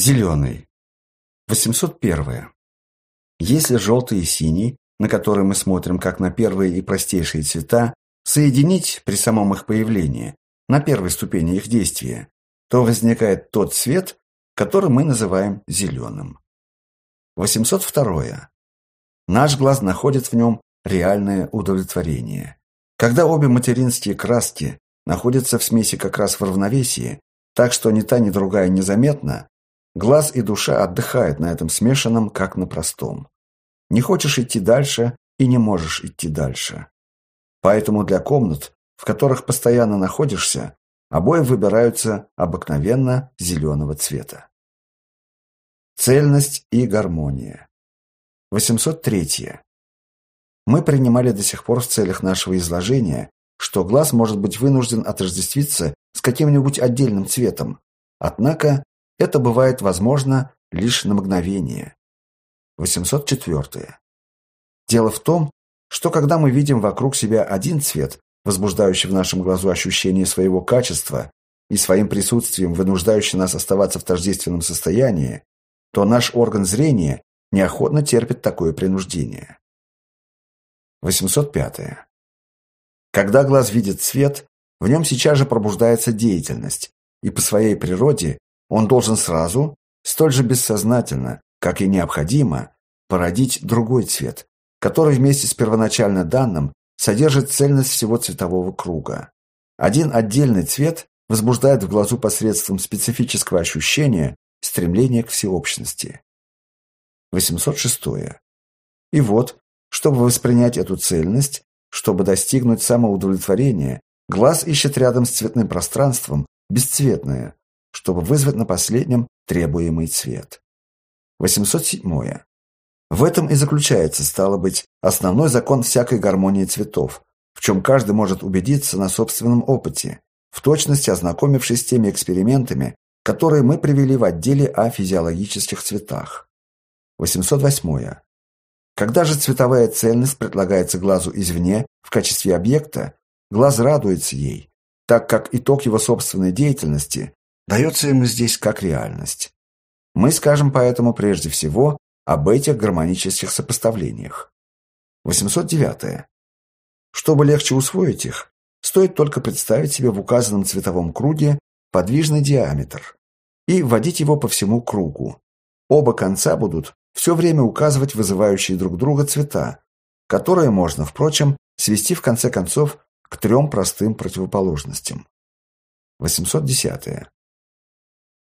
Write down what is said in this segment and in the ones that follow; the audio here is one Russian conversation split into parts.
Зеленый. 801. Если желтый и синий, на которые мы смотрим как на первые и простейшие цвета, соединить при самом их появлении, на первой ступени их действия, то возникает тот цвет, который мы называем зеленым. 802. Наш глаз находит в нем реальное удовлетворение. Когда обе материнские краски находятся в смеси как раз в равновесии, так что ни та, ни другая незаметна, глаз и душа отдыхают на этом смешанном, как на простом. Не хочешь идти дальше и не можешь идти дальше. Поэтому для комнат, в которых постоянно находишься, обои выбираются обыкновенно зеленого цвета. Цельность и гармония. 803. Мы принимали до сих пор в целях нашего изложения, что глаз может быть вынужден отождествиться с каким-нибудь отдельным цветом, однако это бывает возможно лишь на мгновение. 804. Дело в том, что когда мы видим вокруг себя один цвет, возбуждающий в нашем глазу ощущение своего качества и своим присутствием вынуждающий нас оставаться в тождественном состоянии, то наш орган зрения неохотно терпит такое принуждение. 805. Когда глаз видит цвет, в нем сейчас же пробуждается деятельность, и по своей природе он должен сразу, столь же бессознательно, как и необходимо, породить другой цвет, который вместе с первоначально данным содержит цельность всего цветового круга. Один отдельный цвет возбуждает в глазу посредством специфического ощущения стремление к всеобщности. 806. И вот, чтобы воспринять эту цельность, чтобы достигнуть самоудовлетворения, глаз ищет рядом с цветным пространством бесцветное, чтобы вызвать на последнем требуемый цвет. 807. В этом и заключается, стало быть, основной закон всякой гармонии цветов, в чем каждый может убедиться на собственном опыте, в точности ознакомившись с теми экспериментами, которые мы привели в отделе о физиологических цветах. 808. Когда же цветовая цельность предлагается глазу извне в качестве объекта, глаз радуется ей, так как итог его собственной деятельности дается ему здесь как реальность. Мы скажем поэтому прежде всего об этих гармонических сопоставлениях. 809. Чтобы легче усвоить их, стоит только представить себе в указанном цветовом круге подвижный диаметр и вводить его по всему кругу. Оба конца будут все время указывать вызывающие друг друга цвета, которые можно, впрочем, свести в конце концов к трем простым противоположностям. 810.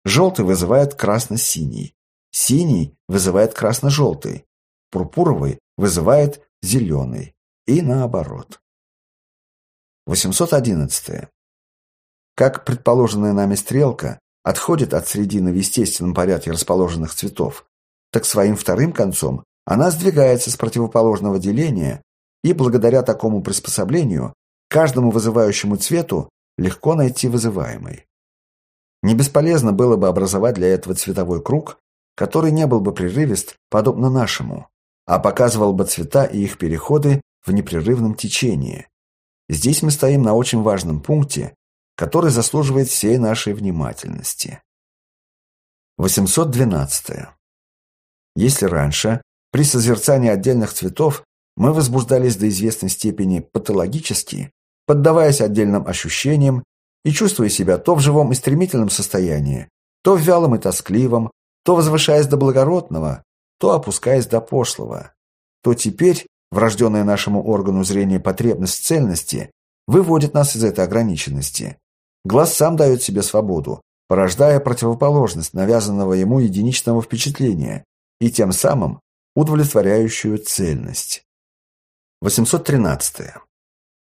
Желтый вызывает красно-синий, синий вызывает красно-желтый, пурпуровый вызывает зеленый и наоборот. 811. Как предположенная нами стрелка отходит от середины в естественном порядке расположенных цветов, так своим вторым концом она сдвигается с противоположного деления, и благодаря такому приспособлению каждому вызывающему цвету легко найти вызываемый. Не бесполезно было бы образовать для этого цветовой круг, который не был бы прерывист, подобно нашему, а показывал бы цвета и их переходы в непрерывном течении. Здесь мы стоим на очень важном пункте, который заслуживает всей нашей внимательности. 812. Если раньше, при созерцании отдельных цветов, мы возбуждались до известной степени патологически, поддаваясь отдельным ощущениям и чувствуя себя то в живом и стремительном состоянии, то в вялом и тоскливом, то возвышаясь до благородного, то опускаясь до пошлого, то теперь врожденная нашему органу зрения потребность цельности выводит нас из этой ограниченности. Глаз сам дает себе свободу, порождая противоположность навязанного ему единичного впечатления, и тем самым удовлетворяющую цельность. 813.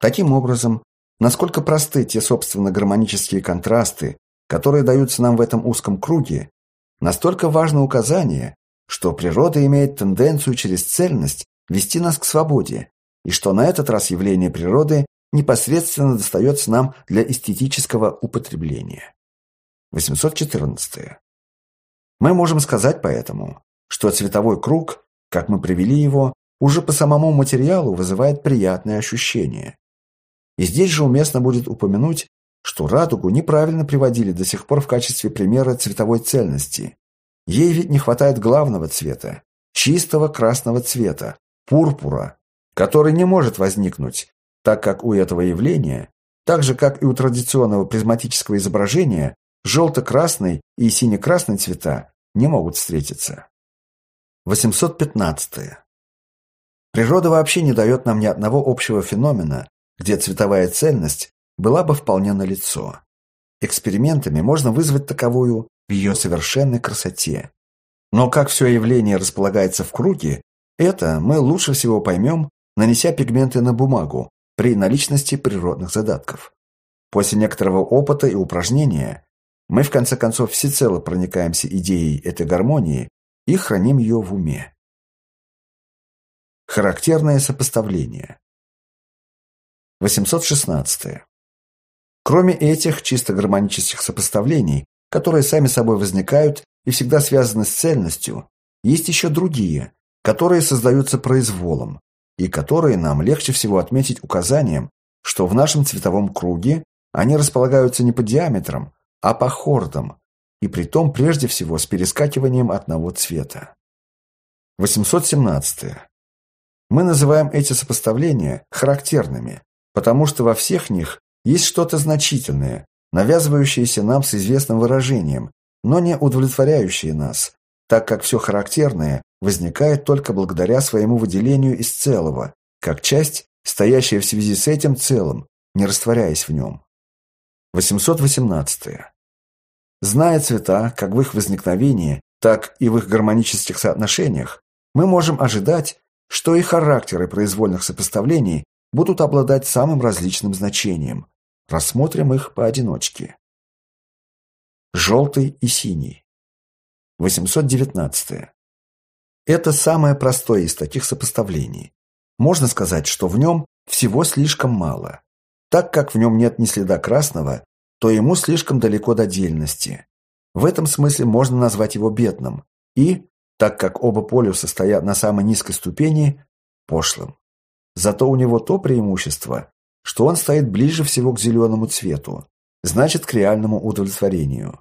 Таким образом, насколько просты те собственно гармонические контрасты, которые даются нам в этом узком круге, настолько важно указание, что природа имеет тенденцию через цельность вести нас к свободе, и что на этот раз явление природы непосредственно достается нам для эстетического употребления. 814. Мы можем сказать поэтому, что цветовой круг, как мы привели его, уже по самому материалу вызывает приятные ощущения. И здесь же уместно будет упомянуть, что радугу неправильно приводили до сих пор в качестве примера цветовой цельности. Ей ведь не хватает главного цвета, чистого красного цвета, пурпура, который не может возникнуть, так как у этого явления, так же как и у традиционного призматического изображения, желто-красный и сине-красный цвета не могут встретиться. 815. Природа вообще не дает нам ни одного общего феномена, где цветовая цельность была бы вполне налицо. Экспериментами можно вызвать таковую в ее совершенной красоте. Но как все явление располагается в круге, это мы лучше всего поймем, нанеся пигменты на бумагу при наличности природных задатков. После некоторого опыта и упражнения мы в конце концов всецело проникаемся идеей этой гармонии и храним ее в уме. Характерное сопоставление. 816. Кроме этих чисто гармонических сопоставлений, которые сами собой возникают и всегда связаны с цельностью, есть еще другие, которые создаются произволом, и которые нам легче всего отметить указанием, что в нашем цветовом круге они располагаются не по диаметрам, а по хордам, и при том прежде всего с перескакиванием одного цвета. 817. Мы называем эти сопоставления характерными, потому что во всех них есть что-то значительное, навязывающееся нам с известным выражением, но не удовлетворяющее нас, так как все характерное возникает только благодаря своему выделению из целого, как часть, стоящая в связи с этим целым, не растворяясь в нем. 818. Зная цвета как в их возникновении, так и в их гармонических соотношениях, мы можем ожидать, что и характеры произвольных сопоставлений будут обладать самым различным значением. Рассмотрим их поодиночке. Желтый и синий. 819. Это самое простое из таких сопоставлений. Можно сказать, что в нем всего слишком мало. Так как в нем нет ни следа красного, то ему слишком далеко до дельности. В этом смысле можно назвать его бедным и, так как оба полюса стоят на самой низкой ступени, пошлым. Зато у него то преимущество, что он стоит ближе всего к зеленому цвету, значит, к реальному удовлетворению.